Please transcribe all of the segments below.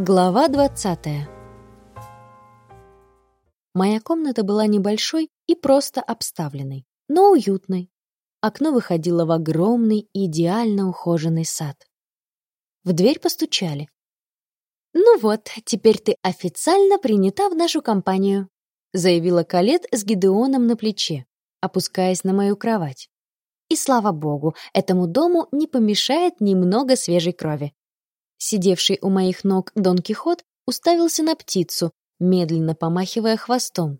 Глава 20 Моя комната была небольшой и просто обставленной, но уютной. Окно выходило в огромный, идеально ухоженный сад. В дверь постучали. «Ну вот, теперь ты официально принята в нашу компанию», заявила Калет с Гидеоном на плече, опускаясь на мою кровать. «И слава богу, этому дому не помешает немного свежей крови». Сидевший у моих ног Дон Кихот уставился на птицу, медленно помахивая хвостом.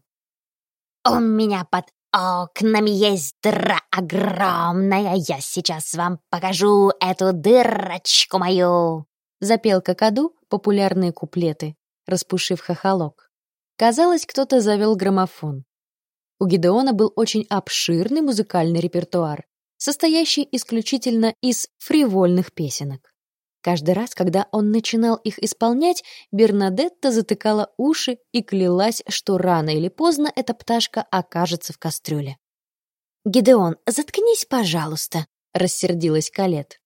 «У меня под окнами есть дыра огромная, я сейчас вам покажу эту дырочку мою!» Запел какаду популярные куплеты, распушив хохолок. Казалось, кто-то завел граммофон. У Гидеона был очень обширный музыкальный репертуар, состоящий исключительно из фривольных песенок. Каждый раз, когда он начинал их исполнять, Бернадетта затыкала уши и клялась, что рано или поздно эта пташка окажется в кастрюле. «Гидеон, заткнись, пожалуйста», — рассердилась Калет.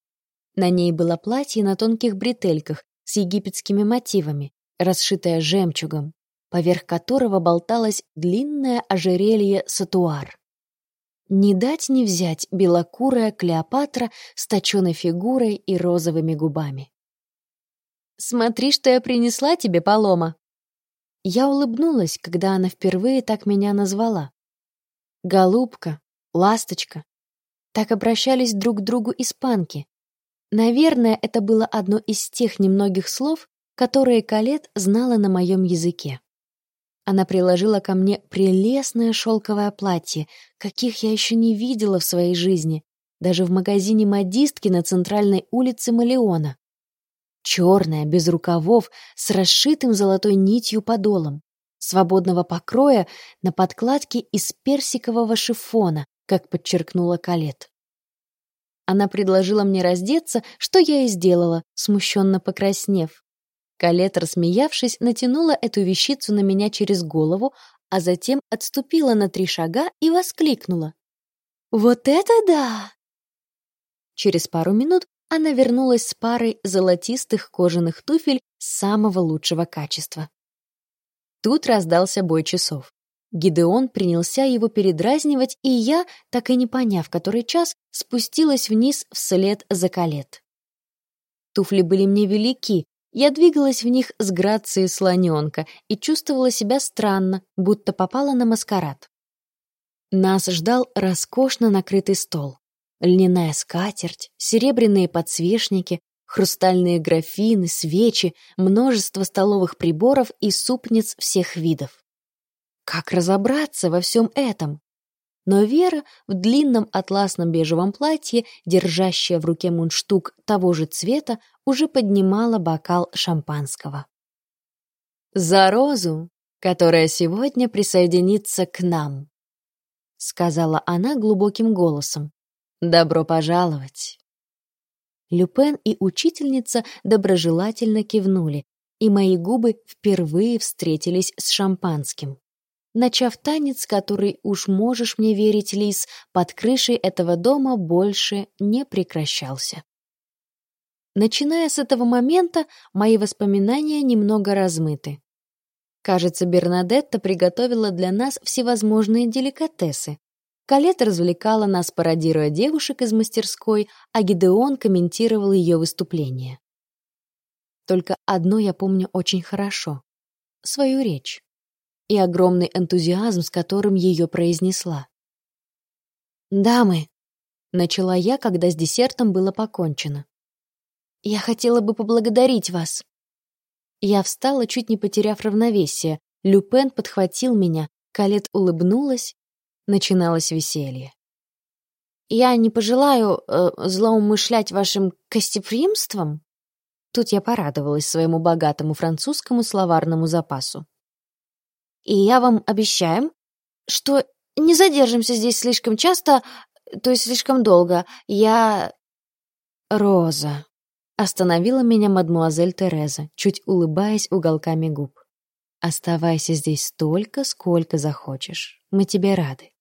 На ней было платье на тонких бретельках с египетскими мотивами, расшитое жемчугом, поверх которого болталось длинное ожерелье сатуар. Не дать не взять белокурая Клеопатра с точеной фигурой и розовыми губами. «Смотри, что я принесла тебе, Палома!» Я улыбнулась, когда она впервые так меня назвала. «Голубка», «ласточка». Так обращались друг к другу испанки. Наверное, это было одно из тех немногих слов, которые Калет знала на моем языке. Она приложила ко мне прелестное шелковое платье, каких я еще не видела в своей жизни, даже в магазине модистки на центральной улице Малеона. Черное, без рукавов, с расшитым золотой нитью подолом, свободного покроя на подкладке из персикового шифона, как подчеркнула Калет. Она предложила мне раздеться, что я и сделала, смущенно покраснев. Калет, рассмеявшись, натянула эту вещицу на меня через голову, а затем отступила на три шага и воскликнула. «Вот это да!» Через пару минут она вернулась с парой золотистых кожаных туфель самого лучшего качества. Тут раздался бой часов. Гидеон принялся его передразнивать, и я, так и не поняв, который час, спустилась вниз вслед за Калет. Туфли были мне велики, я двигалась в них с грацией слоненка и чувствовала себя странно, будто попала на маскарад. Нас ждал роскошно накрытый стол. Льняная скатерть, серебряные подсвечники, хрустальные графины, свечи, множество столовых приборов и супниц всех видов. Как разобраться во всем этом? Но Вера в длинном атласном бежевом платье, держащая в руке мундштук того же цвета, уже поднимала бокал шампанского. «За розу, которая сегодня присоединится к нам», — сказала она глубоким голосом. «Добро пожаловать». Люпен и учительница доброжелательно кивнули, и мои губы впервые встретились с шампанским начав танец, который, уж можешь мне верить, Лис, под крышей этого дома больше не прекращался. Начиная с этого момента, мои воспоминания немного размыты. Кажется, Бернадетта приготовила для нас всевозможные деликатесы. Калет развлекала нас, пародируя девушек из мастерской, а Гидеон комментировал ее выступление. Только одно я помню очень хорошо — свою речь и огромный энтузиазм, с которым ее произнесла. «Дамы», — начала я, когда с десертом было покончено. «Я хотела бы поблагодарить вас». Я встала, чуть не потеряв равновесие. Люпен подхватил меня, Калет улыбнулась. Начиналось веселье. «Я не пожелаю э, злоумышлять вашим гостеприимством?» Тут я порадовалась своему богатому французскому словарному запасу. И я вам обещаем, что не задержимся здесь слишком часто, то есть слишком долго. Я... Роза. Остановила меня мадмуазель Тереза, чуть улыбаясь уголками губ. Оставайся здесь столько, сколько захочешь. Мы тебе рады.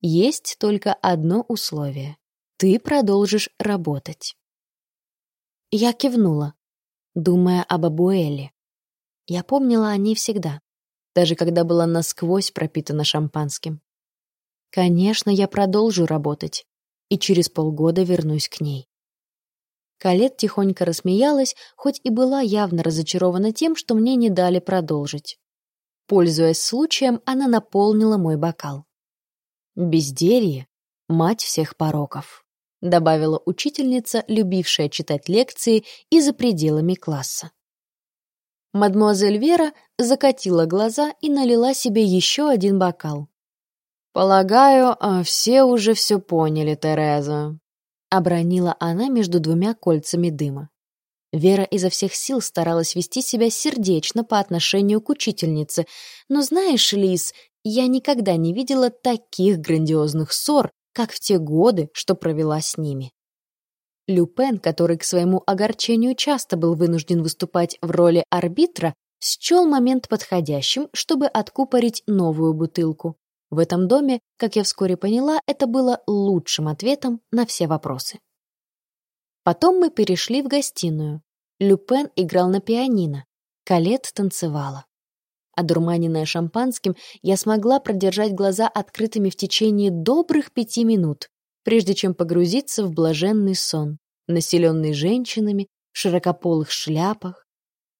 Есть только одно условие. Ты продолжишь работать. Я кивнула, думая об Абуэле, Я помнила о ней всегда, даже когда была насквозь пропитана шампанским. Конечно, я продолжу работать, и через полгода вернусь к ней. Калет тихонько рассмеялась, хоть и была явно разочарована тем, что мне не дали продолжить. Пользуясь случаем, она наполнила мой бокал. «Безделье — мать всех пороков», — добавила учительница, любившая читать лекции и за пределами класса. Мадмуазель Вера закатила глаза и налила себе еще один бокал. «Полагаю, а, все уже все поняли, Тереза», — обронила она между двумя кольцами дыма. Вера изо всех сил старалась вести себя сердечно по отношению к учительнице, но знаешь, Лис, я никогда не видела таких грандиозных ссор, как в те годы, что провела с ними. Люпен, который к своему огорчению часто был вынужден выступать в роли арбитра, счел момент подходящим, чтобы откупорить новую бутылку. В этом доме, как я вскоре поняла, это было лучшим ответом на все вопросы. Потом мы перешли в гостиную. Люпен играл на пианино. Калет танцевала. Одурманенная шампанским, я смогла продержать глаза открытыми в течение добрых пяти минут, прежде чем погрузиться в блаженный сон, населенный женщинами в широкополых шляпах,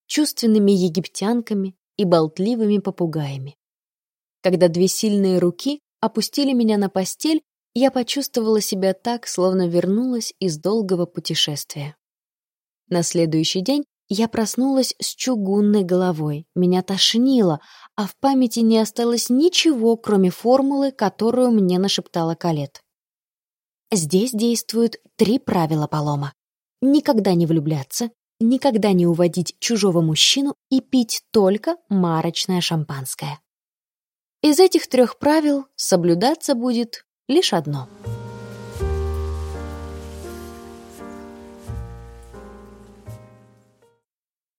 чувственными египтянками и болтливыми попугаями. Когда две сильные руки опустили меня на постель, я почувствовала себя так, словно вернулась из долгого путешествия. На следующий день я проснулась с чугунной головой, меня тошнило, а в памяти не осталось ничего, кроме формулы, которую мне нашептала Калет. Здесь действуют три правила Палома. Никогда не влюбляться, никогда не уводить чужого мужчину и пить только марочное шампанское. Из этих трех правил соблюдаться будет лишь одно —